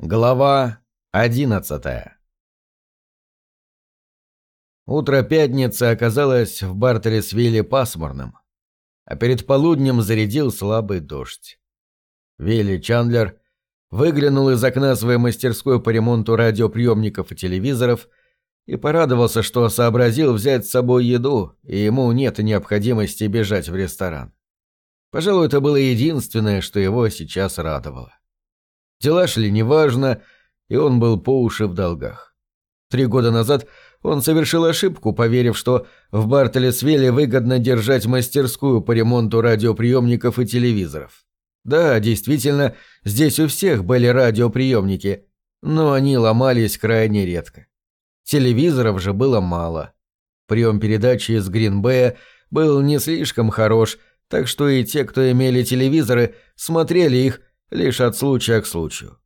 Глава одиннадцатая Утро пятницы оказалось в Бартлесвилле пасмурным, а перед полуднем зарядил слабый дождь. Вилли Чандлер выглянул из окна своей мастерской по ремонту радиоприемников и телевизоров и порадовался, что сообразил взять с собой еду, и ему нет необходимости бежать в ресторан. Пожалуй, это было единственное, что его сейчас радовало. Дела шли неважно, и он был по уши в долгах. Три года назад он совершил ошибку, поверив, что в Бартелесвеле выгодно держать мастерскую по ремонту радиоприемников и телевизоров. Да, действительно, здесь у всех были радиоприемники, но они ломались крайне редко. Телевизоров же было мало. Прием передачи из Гринбея был не слишком хорош, так что и те, кто имели телевизоры, смотрели их лишь от случая к случаю.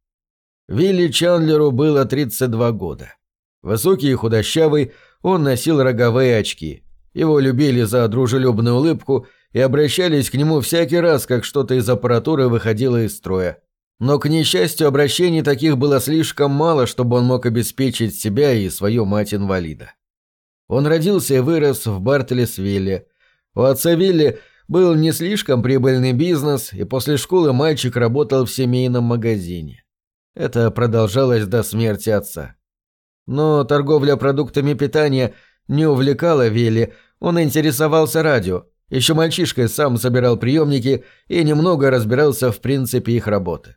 Вилли Чандлеру было 32 года. Высокий и худощавый, он носил роговые очки. Его любили за дружелюбную улыбку и обращались к нему всякий раз, как что-то из аппаратуры выходило из строя. Но, к несчастью, обращений таких было слишком мало, чтобы он мог обеспечить себя и свою мать-инвалида. Он родился и вырос в Бартлесвилле. У отца Вилли был не слишком прибыльный бизнес, и после школы мальчик работал в семейном магазине. Это продолжалось до смерти отца. Но торговля продуктами питания не увлекала Вилли, он интересовался радио. Еще мальчишкой сам собирал приемники и немного разбирался в принципе их работы.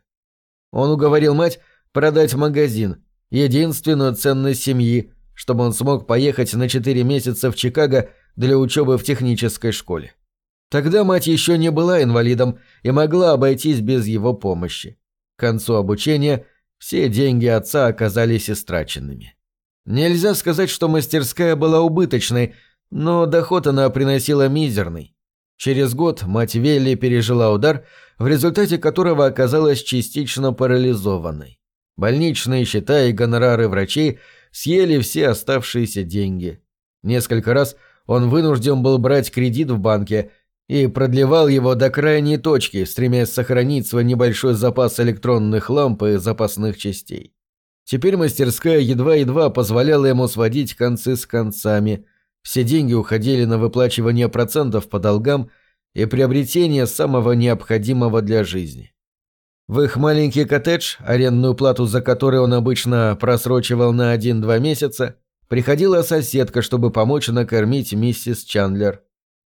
Он уговорил мать продать магазин, единственную ценность семьи, чтобы он смог поехать на 4 месяца в Чикаго для учебы в технической школе. Тогда мать еще не была инвалидом и могла обойтись без его помощи. К концу обучения все деньги отца оказались истраченными. Нельзя сказать, что мастерская была убыточной, но доход она приносила мизерный. Через год мать Велли пережила удар, в результате которого оказалась частично парализованной. Больничные счета и гонорары врачей съели все оставшиеся деньги. Несколько раз он вынужден был брать кредит в банке – и продлевал его до крайней точки, стремясь сохранить свой небольшой запас электронных ламп и запасных частей. Теперь мастерская едва-едва позволяла ему сводить концы с концами. Все деньги уходили на выплачивание процентов по долгам и приобретение самого необходимого для жизни. В их маленький коттедж, арендную плату за который он обычно просрочивал на один-два месяца, приходила соседка, чтобы помочь накормить миссис Чандлер.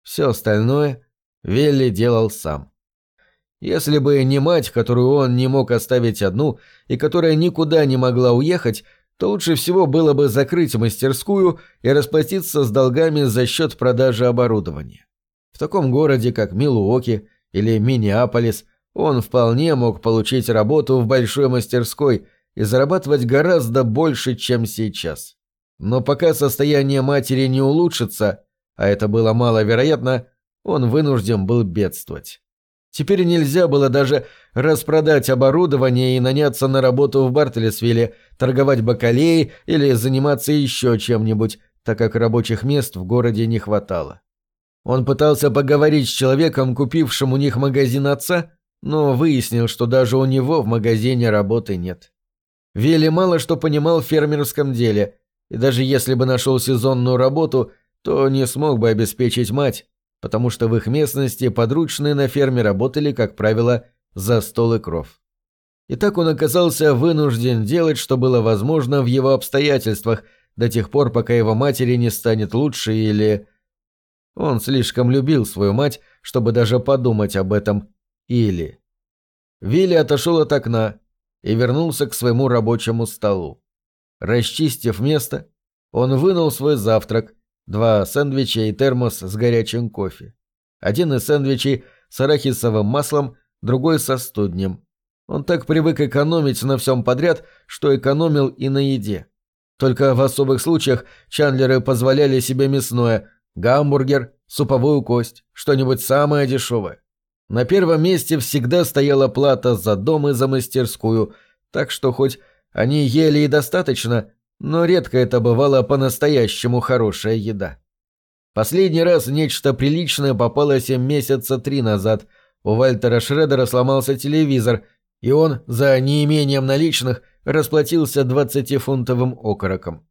Все остальное Велли делал сам. Если бы не мать, которую он не мог оставить одну и которая никуда не могла уехать, то лучше всего было бы закрыть мастерскую и расплатиться с долгами за счет продажи оборудования. В таком городе, как Милуоки или Миннеаполис, он вполне мог получить работу в большой мастерской и зарабатывать гораздо больше, чем сейчас. Но пока состояние матери не улучшится, а это было маловероятно, он вынужден был бедствовать. Теперь нельзя было даже распродать оборудование и наняться на работу в Бартлесвилле, торговать бакалеей или заниматься еще чем-нибудь, так как рабочих мест в городе не хватало. Он пытался поговорить с человеком, купившим у них магазин отца, но выяснил, что даже у него в магазине работы нет. Вилли мало что понимал в фермерском деле, и даже если бы нашел сезонную работу, то не смог бы обеспечить мать, потому что в их местности подручные на ферме работали, как правило, за стол и кров. И так он оказался вынужден делать, что было возможно в его обстоятельствах, до тех пор, пока его матери не станет лучше или... Он слишком любил свою мать, чтобы даже подумать об этом. Или... Вилли отошел от окна и вернулся к своему рабочему столу. Расчистив место, он вынул свой завтрак – Два сэндвича и термос с горячим кофе. Один из сэндвичей с арахисовым маслом, другой со студнем. Он так привык экономить на всем подряд, что экономил и на еде. Только в особых случаях чандлеры позволяли себе мясное, гамбургер, суповую кость, что-нибудь самое дешевое. На первом месте всегда стояла плата за дом и за мастерскую, так что хоть они ели и достаточно, но редко это бывало по-настоящему хорошая еда. Последний раз нечто приличное попалось им месяца три назад. У Вальтера Шредера сломался телевизор, и он, за неимением наличных, расплатился 20-фунтовым окороком.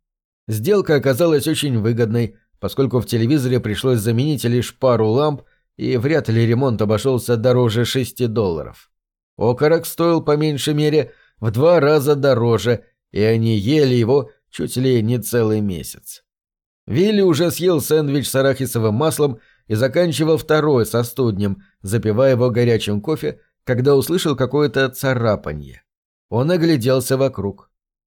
Сделка оказалась очень выгодной, поскольку в телевизоре пришлось заменить лишь пару ламп, и вряд ли ремонт обошелся дороже 6 долларов. Окорок стоил по меньшей мере в два раза дороже, и они ели его чуть ли не целый месяц. Вилли уже съел сэндвич с арахисовым маслом и заканчивал второй со студнем, запивая его горячим кофе, когда услышал какое-то царапанье. Он огляделся вокруг.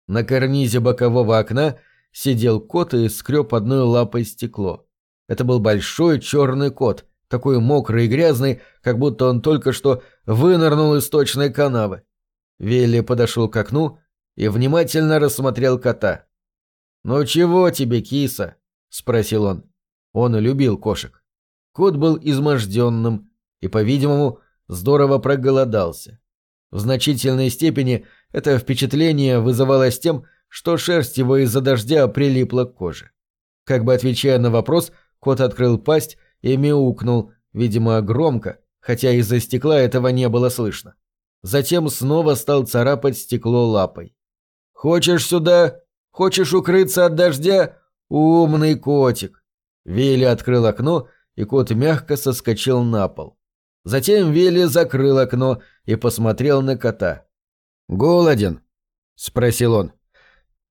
На карнизе бокового окна сидел кот и скреб одной лапой стекло. Это был большой черный кот, такой мокрый и грязный, как будто он только что вынырнул из точной канавы. Вилли подошел к окну и внимательно рассмотрел кота. «Ну чего тебе, киса?» — спросил он. Он любил кошек. Кот был изможденным и, по-видимому, здорово проголодался. В значительной степени это впечатление вызывалось тем, что шерсть его из-за дождя прилипла к коже. Как бы отвечая на вопрос, кот открыл пасть и мяукнул, видимо, громко, хотя из-за стекла этого не было слышно. Затем снова стал царапать стекло лапой. «Хочешь сюда? Хочешь укрыться от дождя? Умный котик!» Вилли открыл окно, и кот мягко соскочил на пол. Затем Вилли закрыл окно и посмотрел на кота. «Голоден?» — спросил он.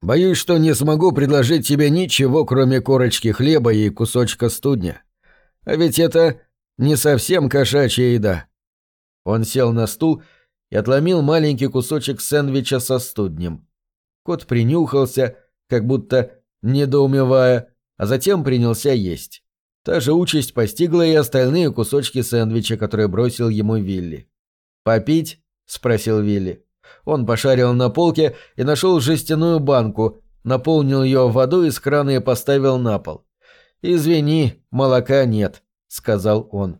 «Боюсь, что не смогу предложить тебе ничего, кроме корочки хлеба и кусочка студня. А ведь это не совсем кошачья еда». Он сел на стул и отломил маленький кусочек сэндвича со студнем. Кот принюхался, как будто недоумевая, а затем принялся есть. Та же участь постигла и остальные кусочки сэндвича, которые бросил ему Вилли. «Попить?» – спросил Вилли. Он пошарил на полке и нашел жестяную банку, наполнил ее водой из крана и поставил на пол. «Извини, молока нет», – сказал он.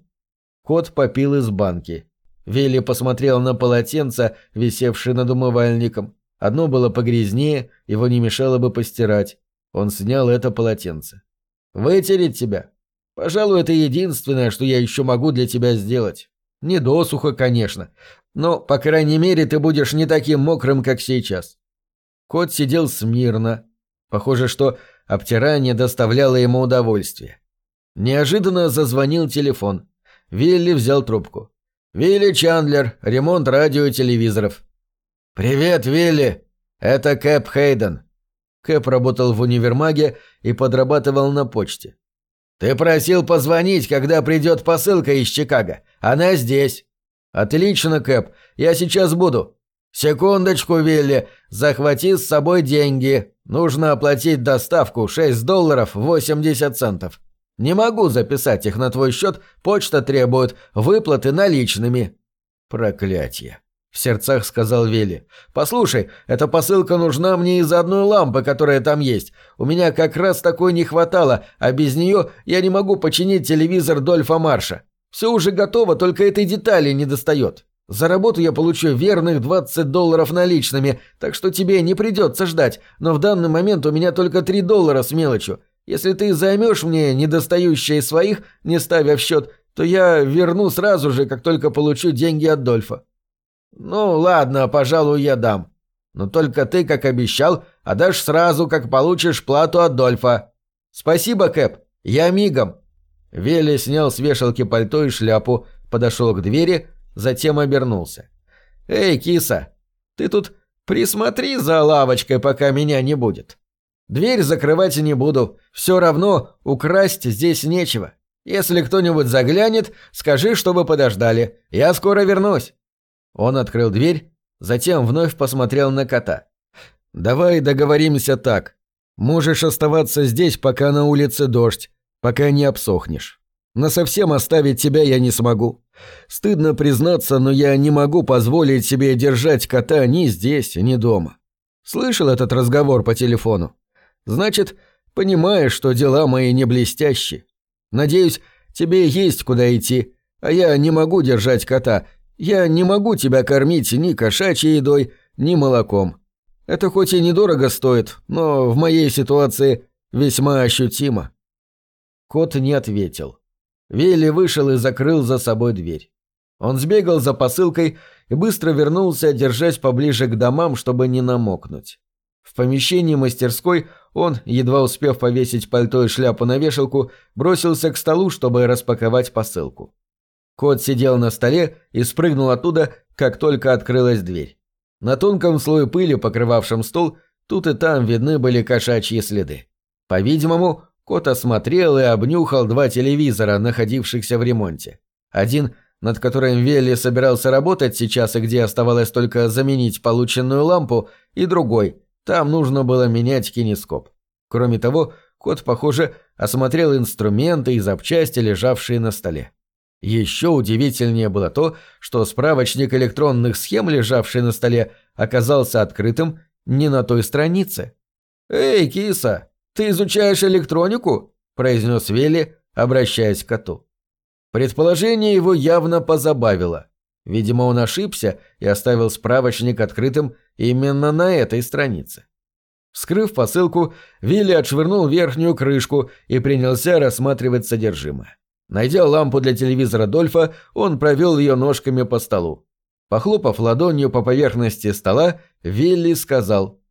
Кот попил из банки. Вилли посмотрел на полотенце, висевшее над умывальником. Одно было погрязнее, его не мешало бы постирать. Он снял это полотенце. «Вытереть тебя? Пожалуй, это единственное, что я еще могу для тебя сделать. Не досуха, конечно, но, по крайней мере, ты будешь не таким мокрым, как сейчас». Кот сидел смирно. Похоже, что обтирание доставляло ему удовольствие. Неожиданно зазвонил телефон. Вилли взял трубку. «Вилли Чандлер, ремонт радио и телевизоров». «Привет, Вилли! Это Кэп Хейден». Кэп работал в универмаге и подрабатывал на почте. «Ты просил позвонить, когда придет посылка из Чикаго. Она здесь». «Отлично, Кэп. Я сейчас буду». «Секундочку, Вилли. Захвати с собой деньги. Нужно оплатить доставку 6 долларов 80 центов. Не могу записать их на твой счет, почта требует выплаты наличными». «Проклятие» в сердцах сказал Вилли. «Послушай, эта посылка нужна мне из-за одной лампы, которая там есть. У меня как раз такой не хватало, а без нее я не могу починить телевизор Дольфа Марша. Все уже готово, только этой детали не достает. За работу я получу верных 20 долларов наличными, так что тебе не придется ждать, но в данный момент у меня только 3 доллара с мелочью. Если ты займешь мне недостающие своих, не ставя в счет, то я верну сразу же, как только получу деньги от Дольфа. «Ну, ладно, пожалуй, я дам. Но только ты, как обещал, отдашь сразу, как получишь плату от Дольфа. Спасибо, Кэп. Я мигом». Вилли снял с вешалки пальто и шляпу, подошел к двери, затем обернулся. «Эй, киса, ты тут присмотри за лавочкой, пока меня не будет. Дверь закрывать не буду, все равно украсть здесь нечего. Если кто-нибудь заглянет, скажи, чтобы подождали. Я скоро вернусь». Он открыл дверь, затем вновь посмотрел на кота. «Давай договоримся так. Можешь оставаться здесь, пока на улице дождь, пока не обсохнешь. Но совсем оставить тебя я не смогу. Стыдно признаться, но я не могу позволить себе держать кота ни здесь, ни дома. Слышал этот разговор по телефону? Значит, понимаешь, что дела мои не блестящие. Надеюсь, тебе есть куда идти, а я не могу держать кота, я не могу тебя кормить ни кошачьей едой, ни молоком. Это хоть и недорого стоит, но в моей ситуации весьма ощутимо». Кот не ответил. Вилли вышел и закрыл за собой дверь. Он сбегал за посылкой и быстро вернулся, держась поближе к домам, чтобы не намокнуть. В помещении мастерской он, едва успев повесить пальто и шляпу на вешалку, бросился к столу, чтобы распаковать посылку. Кот сидел на столе и спрыгнул оттуда, как только открылась дверь. На тонком слое пыли, покрывавшем стол, тут и там видны были кошачьи следы. По-видимому, кот осмотрел и обнюхал два телевизора, находившихся в ремонте. Один, над которым Велли собирался работать сейчас и где оставалось только заменить полученную лампу, и другой – там нужно было менять кинескоп. Кроме того, кот, похоже, осмотрел инструменты и запчасти, лежавшие на столе. Еще удивительнее было то, что справочник электронных схем, лежавший на столе, оказался открытым не на той странице. «Эй, киса, ты изучаешь электронику?» – произнес Вилли, обращаясь к коту. Предположение его явно позабавило. Видимо, он ошибся и оставил справочник открытым именно на этой странице. Вскрыв посылку, Вилли отшвырнул верхнюю крышку и принялся рассматривать содержимое. Найдя лампу для телевизора Дольфа, он провел ее ножками по столу. Похлопав ладонью по поверхности стола, Вилли сказал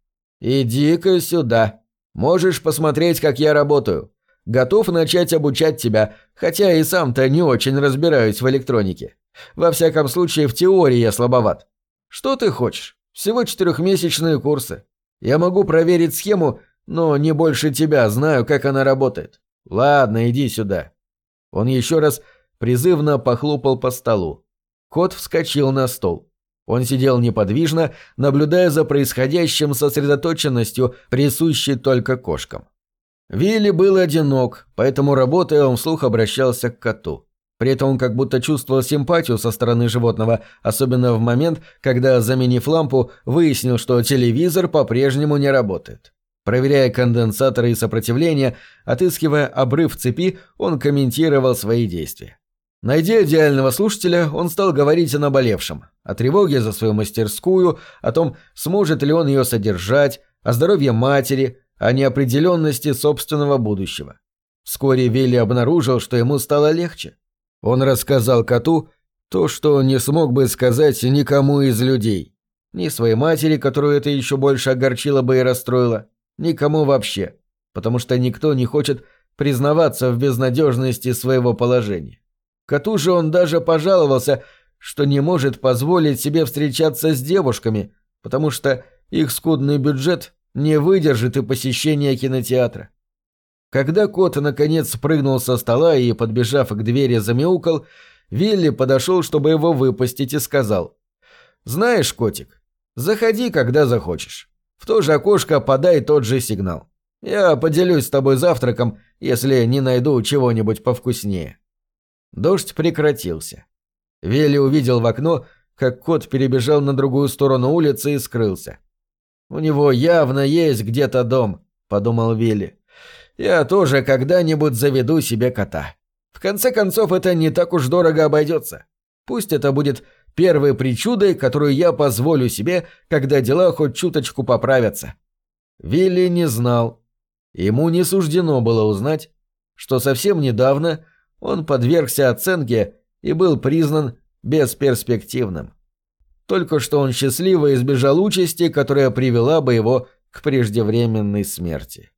«Иди-ка сюда. Можешь посмотреть, как я работаю. Готов начать обучать тебя, хотя и сам-то не очень разбираюсь в электронике. Во всяком случае, в теории я слабоват. Что ты хочешь? Всего четырехмесячные курсы. Я могу проверить схему, но не больше тебя знаю, как она работает. Ладно, иди сюда». Он еще раз призывно похлопал по столу. Кот вскочил на стол. Он сидел неподвижно, наблюдая за происходящим сосредоточенностью, присущей только кошкам. Вилли был одинок, поэтому, работая, он вслух обращался к коту. При этом он как будто чувствовал симпатию со стороны животного, особенно в момент, когда, заменив лампу, выяснил, что телевизор по-прежнему не работает. Проверяя конденсаторы и сопротивление, отыскивая обрыв цепи, он комментировал свои действия. Найдя идеального слушателя, он стал говорить о наболевшем, о тревоге за свою мастерскую, о том, сможет ли он ее содержать, о здоровье матери, о неопределенности собственного будущего. Вскоре Вилли обнаружил, что ему стало легче. Он рассказал коту то, что не смог бы сказать никому из людей. Ни своей матери, которую это еще больше огорчило бы и расстроило, никому вообще, потому что никто не хочет признаваться в безнадежности своего положения. Коту же он даже пожаловался, что не может позволить себе встречаться с девушками, потому что их скудный бюджет не выдержит и посещения кинотеатра. Когда кот наконец спрыгнул со стола и, подбежав к двери, замяукал, Вилли подошел, чтобы его выпустить, и сказал. «Знаешь, котик, заходи, когда захочешь. В то же окошко подай тот же сигнал. Я поделюсь с тобой завтраком, если не найду чего-нибудь повкуснее». Дождь прекратился. Вилли увидел в окно, как кот перебежал на другую сторону улицы и скрылся. «У него явно есть где-то дом», — подумал Вилли. Я тоже когда-нибудь заведу себе кота. В конце концов, это не так уж дорого обойдется. Пусть это будет первой причудой, которую я позволю себе, когда дела хоть чуточку поправятся. Вилли не знал. Ему не суждено было узнать, что совсем недавно он подвергся оценке и был признан бесперспективным. Только что он счастливо избежал участи, которая привела бы его к преждевременной смерти.